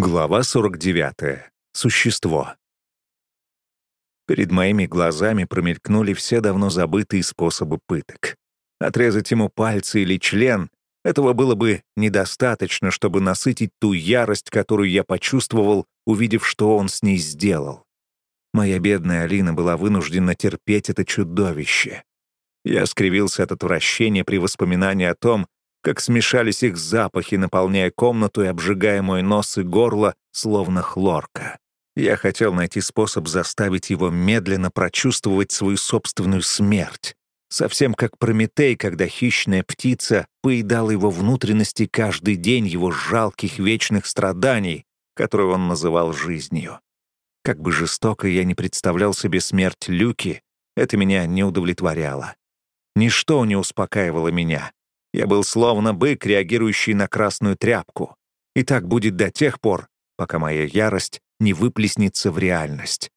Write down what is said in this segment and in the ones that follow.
Глава 49. Существо. Перед моими глазами промелькнули все давно забытые способы пыток. Отрезать ему пальцы или член — этого было бы недостаточно, чтобы насытить ту ярость, которую я почувствовал, увидев, что он с ней сделал. Моя бедная Алина была вынуждена терпеть это чудовище. Я скривился от отвращения при воспоминании о том, как смешались их запахи, наполняя комнату и обжигая мой нос и горло, словно хлорка. Я хотел найти способ заставить его медленно прочувствовать свою собственную смерть. Совсем как Прометей, когда хищная птица поедала его внутренности каждый день его жалких вечных страданий, которые он называл жизнью. Как бы жестоко я не представлял себе смерть Люки, это меня не удовлетворяло. Ничто не успокаивало меня. Я был словно бык, реагирующий на красную тряпку. И так будет до тех пор, пока моя ярость не выплеснется в реальность.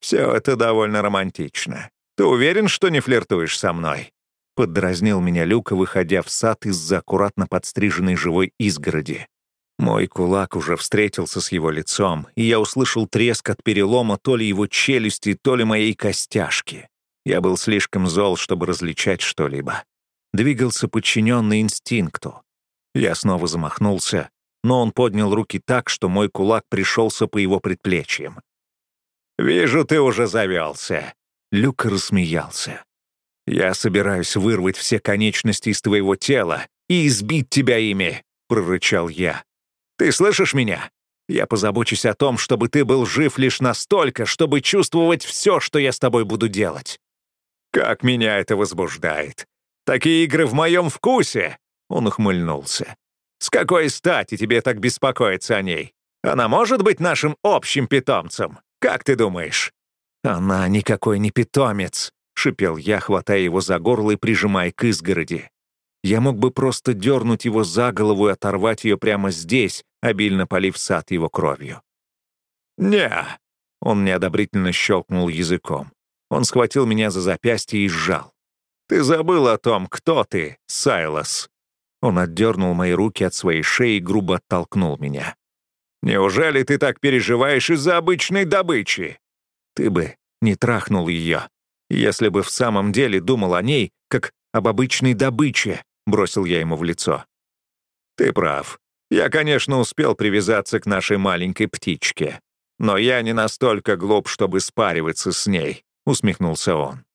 «Все это довольно романтично. Ты уверен, что не флиртуешь со мной?» Поддразнил меня Люка, выходя в сад из-за аккуратно подстриженной живой изгороди. Мой кулак уже встретился с его лицом, и я услышал треск от перелома то ли его челюсти, то ли моей костяшки. Я был слишком зол, чтобы различать что-либо двигался подчиненный инстинкту. Я снова замахнулся, но он поднял руки так, что мой кулак пришелся по его предплечьям. «Вижу, ты уже завелся». Люк рассмеялся. «Я собираюсь вырвать все конечности из твоего тела и избить тебя ими», — прорычал я. «Ты слышишь меня? Я позабочусь о том, чтобы ты был жив лишь настолько, чтобы чувствовать все, что я с тобой буду делать. Как меня это возбуждает. Такие игры в моем вкусе!» Он ухмыльнулся. «С какой стати тебе так беспокоиться о ней? Она может быть нашим общим питомцем? Как ты думаешь?» «Она никакой не питомец», — шипел я, хватая его за горло и прижимая к изгороди. Я мог бы просто дернуть его за голову и оторвать ее прямо здесь, обильно полив сад его кровью. «Не!» — он неодобрительно щелкнул языком. Он схватил меня за запястье и сжал. Ты забыл о том, кто ты, Сайлос». Он отдернул мои руки от своей шеи и грубо оттолкнул меня. «Неужели ты так переживаешь из-за обычной добычи? Ты бы не трахнул ее, если бы в самом деле думал о ней, как об обычной добыче», — бросил я ему в лицо. «Ты прав. Я, конечно, успел привязаться к нашей маленькой птичке. Но я не настолько глуп, чтобы спариваться с ней», — усмехнулся он.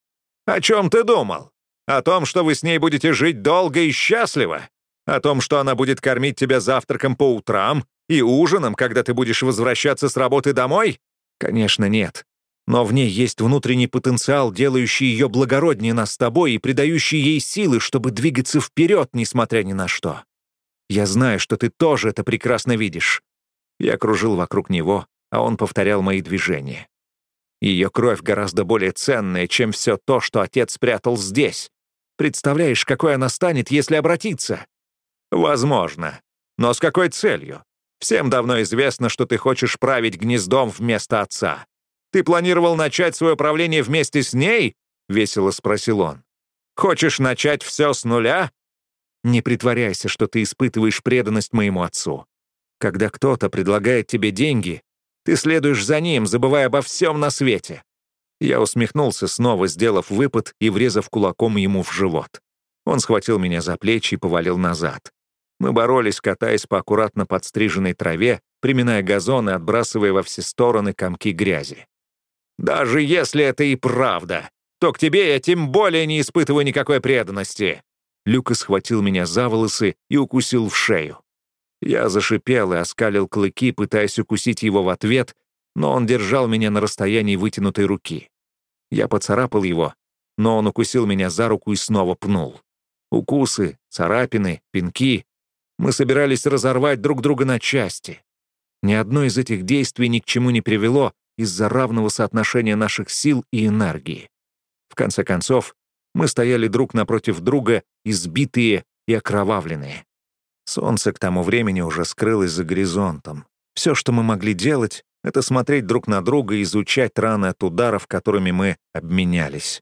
«О чем ты думал? О том, что вы с ней будете жить долго и счастливо? О том, что она будет кормить тебя завтраком по утрам и ужином, когда ты будешь возвращаться с работы домой? Конечно, нет. Но в ней есть внутренний потенциал, делающий ее благороднее нас с тобой и придающий ей силы, чтобы двигаться вперед, несмотря ни на что. Я знаю, что ты тоже это прекрасно видишь. Я кружил вокруг него, а он повторял мои движения. Ее кровь гораздо более ценная, чем все то, что отец спрятал здесь. Представляешь, какой она станет, если обратиться? Возможно. Но с какой целью? Всем давно известно, что ты хочешь править гнездом вместо отца. Ты планировал начать свое правление вместе с ней? Весело спросил он. Хочешь начать все с нуля? Не притворяйся, что ты испытываешь преданность моему отцу. Когда кто-то предлагает тебе деньги, ты следуешь за ним, забывая обо всем на свете. Я усмехнулся, снова сделав выпад и врезав кулаком ему в живот. Он схватил меня за плечи и повалил назад. Мы боролись, катаясь по аккуратно подстриженной траве, приминая газон и отбрасывая во все стороны комки грязи. «Даже если это и правда, то к тебе я тем более не испытываю никакой преданности!» Люка схватил меня за волосы и укусил в шею. Я зашипел и оскалил клыки, пытаясь укусить его в ответ, но он держал меня на расстоянии вытянутой руки. Я поцарапал его, но он укусил меня за руку и снова пнул. Укусы, царапины, пинки. Мы собирались разорвать друг друга на части. Ни одно из этих действий ни к чему не привело из-за равного соотношения наших сил и энергии. В конце концов, мы стояли друг напротив друга, избитые и окровавленные. Солнце к тому времени уже скрылось за горизонтом. Все, что мы могли делать, это смотреть друг на друга и изучать раны от ударов, которыми мы обменялись.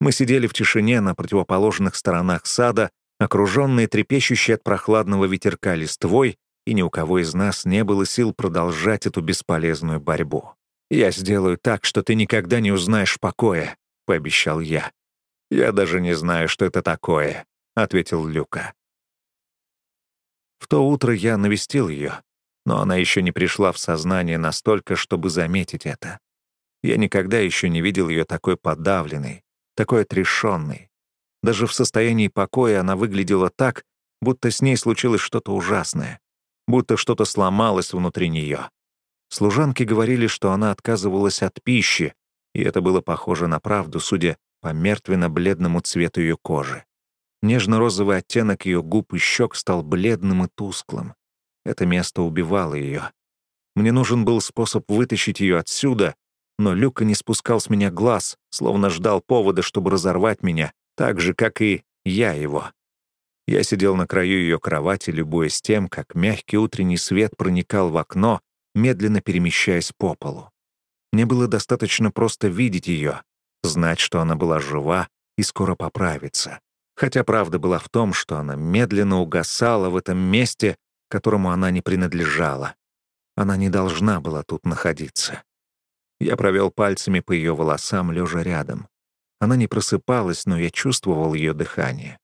Мы сидели в тишине на противоположных сторонах сада, окруженные трепещущей от прохладного ветерка листвой, и ни у кого из нас не было сил продолжать эту бесполезную борьбу. «Я сделаю так, что ты никогда не узнаешь покоя», — пообещал я. «Я даже не знаю, что это такое», — ответил Люка. В то утро я навестил ее, но она еще не пришла в сознание настолько, чтобы заметить это. Я никогда еще не видел ее такой подавленной, такой отрешенной. Даже в состоянии покоя она выглядела так, будто с ней случилось что-то ужасное, будто что-то сломалось внутри нее. Служанки говорили, что она отказывалась от пищи, и это было похоже на правду, судя по мертвенно-бледному цвету ее кожи. Нежно-розовый оттенок ее губ и щек стал бледным и тусклым. Это место убивало ее. Мне нужен был способ вытащить ее отсюда, но Люка не спускал с меня глаз, словно ждал повода, чтобы разорвать меня, так же, как и я его. Я сидел на краю ее кровати, любуясь тем, как мягкий утренний свет проникал в окно, медленно перемещаясь по полу. Мне было достаточно просто видеть ее, знать, что она была жива и скоро поправится. Хотя правда была в том, что она медленно угасала в этом месте, которому она не принадлежала. Она не должна была тут находиться. Я провел пальцами по ее волосам, лежа рядом. Она не просыпалась, но я чувствовал ее дыхание.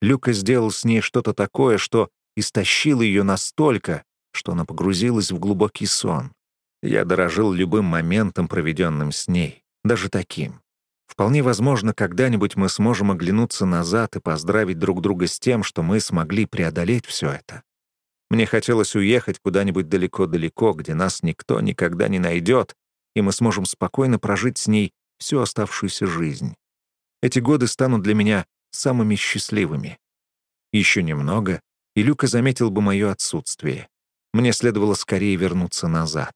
Люка сделал с ней что-то такое, что истощил ее настолько, что она погрузилась в глубокий сон. Я дорожил любым моментом, проведенным с ней, даже таким. Вполне возможно, когда-нибудь мы сможем оглянуться назад и поздравить друг друга с тем, что мы смогли преодолеть все это. Мне хотелось уехать куда-нибудь далеко-далеко, где нас никто никогда не найдет, и мы сможем спокойно прожить с ней всю оставшуюся жизнь. Эти годы станут для меня самыми счастливыми. Еще немного, и Люка заметил бы мое отсутствие. Мне следовало скорее вернуться назад.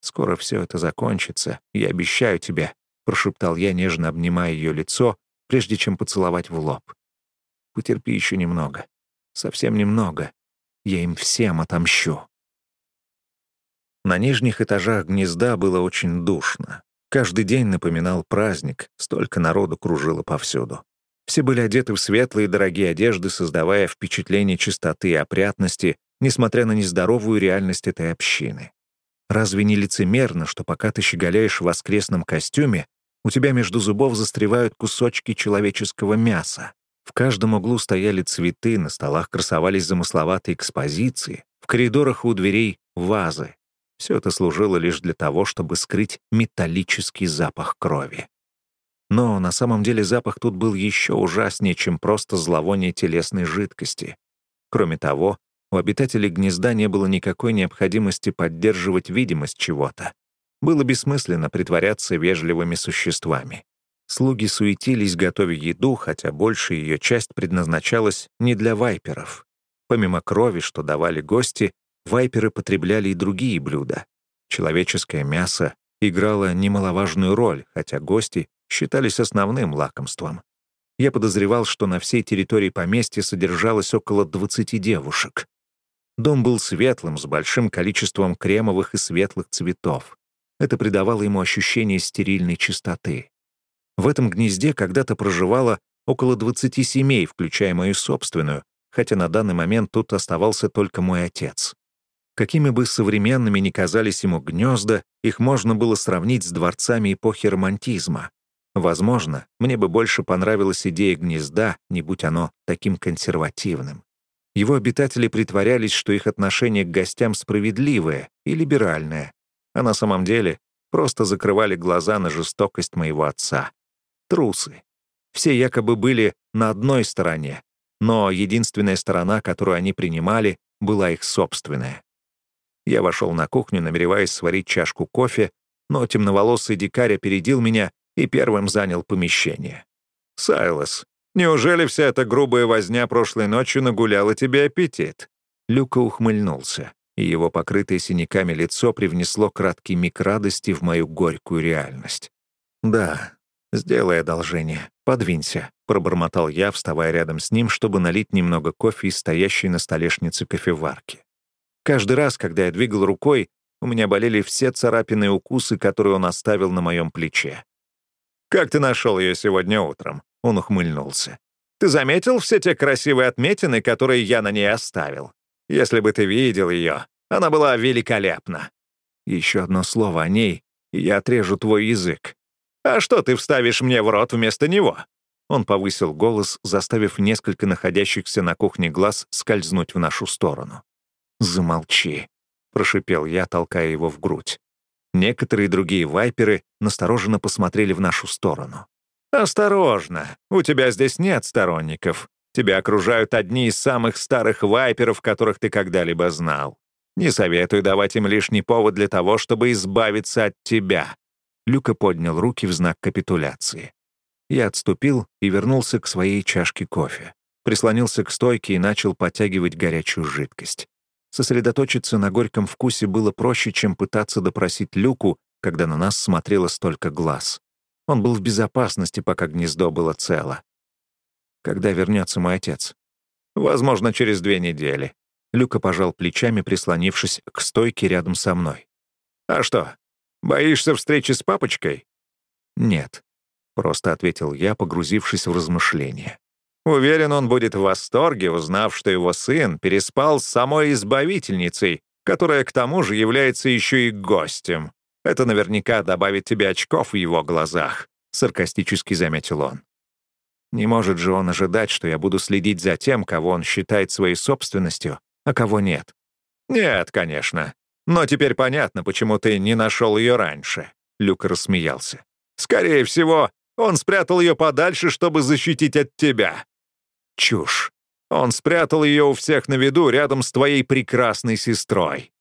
«Скоро все это закончится, я обещаю тебе», — прошептал я, нежно обнимая ее лицо, прежде чем поцеловать в лоб. «Потерпи еще немного. Совсем немного. Я им всем отомщу». На нижних этажах гнезда было очень душно. Каждый день напоминал праздник, столько народу кружило повсюду. Все были одеты в светлые дорогие одежды, создавая впечатление чистоты и опрятности, несмотря на нездоровую реальность этой общины. Разве не лицемерно, что пока ты щеголяешь в воскресном костюме, у тебя между зубов застревают кусочки человеческого мяса? В каждом углу стояли цветы, на столах красовались замысловатые экспозиции, в коридорах у дверей — вазы. Все это служило лишь для того, чтобы скрыть металлический запах крови. Но на самом деле запах тут был еще ужаснее, чем просто зловоние телесной жидкости. Кроме того, у обитателей гнезда не было никакой необходимости поддерживать видимость чего-то. Было бессмысленно притворяться вежливыми существами. Слуги суетились, готовя еду, хотя большая ее часть предназначалась не для вайперов. Помимо крови, что давали гости, вайперы потребляли и другие блюда. Человеческое мясо играло немаловажную роль, хотя гости считались основным лакомством. Я подозревал, что на всей территории поместья содержалось около 20 девушек. Дом был светлым, с большим количеством кремовых и светлых цветов. Это придавало ему ощущение стерильной чистоты. В этом гнезде когда-то проживало около 20 семей, включая мою собственную, хотя на данный момент тут оставался только мой отец. Какими бы современными ни казались ему гнезда, их можно было сравнить с дворцами эпохи романтизма. Возможно, мне бы больше понравилась идея гнезда, не будь оно таким консервативным. Его обитатели притворялись, что их отношение к гостям справедливое и либеральное, а на самом деле просто закрывали глаза на жестокость моего отца. Трусы. Все якобы были на одной стороне, но единственная сторона, которую они принимали, была их собственная. Я вошел на кухню, намереваясь сварить чашку кофе, но темноволосый дикарь опередил меня и первым занял помещение. «Сайлос, неужели вся эта грубая возня прошлой ночью нагуляла тебе аппетит?» Люка ухмыльнулся, и его покрытое синяками лицо привнесло краткий миг радости в мою горькую реальность. «Да, сделай одолжение, подвинься», — пробормотал я, вставая рядом с ним, чтобы налить немного кофе из стоящей на столешнице кофеварки. Каждый раз, когда я двигал рукой, у меня болели все царапины и укусы, которые он оставил на моем плече. «Как ты нашел ее сегодня утром?» Он ухмыльнулся. «Ты заметил все те красивые отметины, которые я на ней оставил?» Если бы ты видел ее, она была великолепна. Еще одно слово о ней, и я отрежу твой язык. А что ты вставишь мне в рот вместо него?» Он повысил голос, заставив несколько находящихся на кухне глаз скользнуть в нашу сторону. «Замолчи», — прошипел я, толкая его в грудь. Некоторые другие вайперы настороженно посмотрели в нашу сторону. «Осторожно, у тебя здесь нет сторонников. Тебя окружают одни из самых старых вайперов, которых ты когда-либо знал. Не советую давать им лишний повод для того, чтобы избавиться от тебя». Люка поднял руки в знак капитуляции. Я отступил и вернулся к своей чашке кофе. Прислонился к стойке и начал подтягивать горячую жидкость. Сосредоточиться на горьком вкусе было проще, чем пытаться допросить Люку, когда на нас смотрело столько глаз. Он был в безопасности, пока гнездо было цело. Когда вернется мой отец? Возможно, через две недели. Люка пожал плечами, прислонившись к стойке рядом со мной. «А что, боишься встречи с папочкой?» «Нет», — просто ответил я, погрузившись в размышления. Уверен, он будет в восторге, узнав, что его сын переспал с самой избавительницей, которая к тому же является еще и гостем. Это наверняка добавит тебе очков в его глазах», — саркастически заметил он. Не может же он ожидать, что я буду следить за тем, кого он считает своей собственностью, а кого нет. Нет, конечно. Но теперь понятно, почему ты не нашел ее раньше. Люк рассмеялся. Скорее всего, он спрятал ее подальше, чтобы защитить от тебя. Чушь. Он спрятал ее у всех на виду рядом с твоей прекрасной сестрой.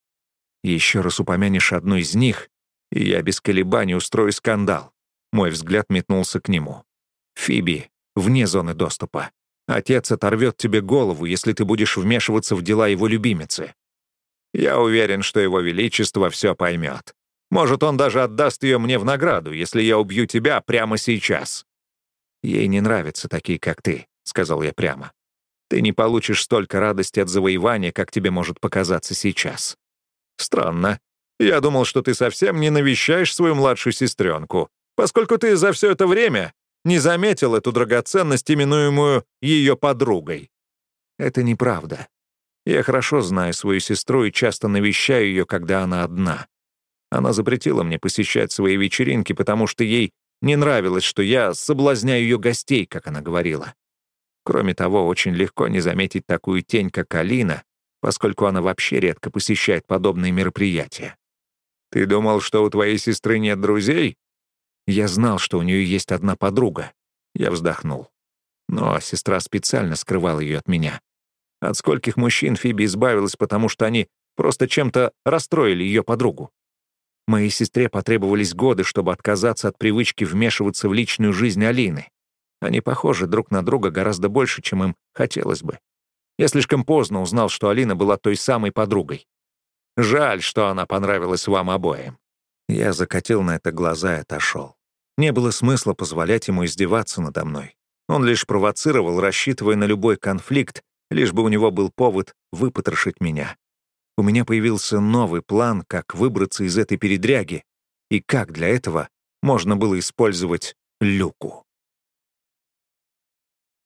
Еще раз упомянешь одну из них, и я без колебаний устрою скандал. Мой взгляд метнулся к нему. Фиби, вне зоны доступа. Отец оторвет тебе голову, если ты будешь вмешиваться в дела его любимицы. Я уверен, что его величество все поймет. Может, он даже отдаст ее мне в награду, если я убью тебя прямо сейчас. Ей не нравятся такие, как ты. — сказал я прямо. «Ты не получишь столько радости от завоевания, как тебе может показаться сейчас». «Странно. Я думал, что ты совсем не навещаешь свою младшую сестренку, поскольку ты за все это время не заметил эту драгоценность, именуемую ее подругой». «Это неправда. Я хорошо знаю свою сестру и часто навещаю ее, когда она одна. Она запретила мне посещать свои вечеринки, потому что ей не нравилось, что я соблазняю ее гостей, как она говорила. Кроме того, очень легко не заметить такую тень, как Алина, поскольку она вообще редко посещает подобные мероприятия. «Ты думал, что у твоей сестры нет друзей?» «Я знал, что у нее есть одна подруга». Я вздохнул. Но сестра специально скрывала ее от меня. От скольких мужчин Фиби избавилась, потому что они просто чем-то расстроили ее подругу. Моей сестре потребовались годы, чтобы отказаться от привычки вмешиваться в личную жизнь Алины. Они похожи друг на друга гораздо больше, чем им хотелось бы. Я слишком поздно узнал, что Алина была той самой подругой. Жаль, что она понравилась вам обоим. Я закатил на это глаза и отошел. Не было смысла позволять ему издеваться надо мной. Он лишь провоцировал, рассчитывая на любой конфликт, лишь бы у него был повод выпотрошить меня. У меня появился новый план, как выбраться из этой передряги и как для этого можно было использовать люку.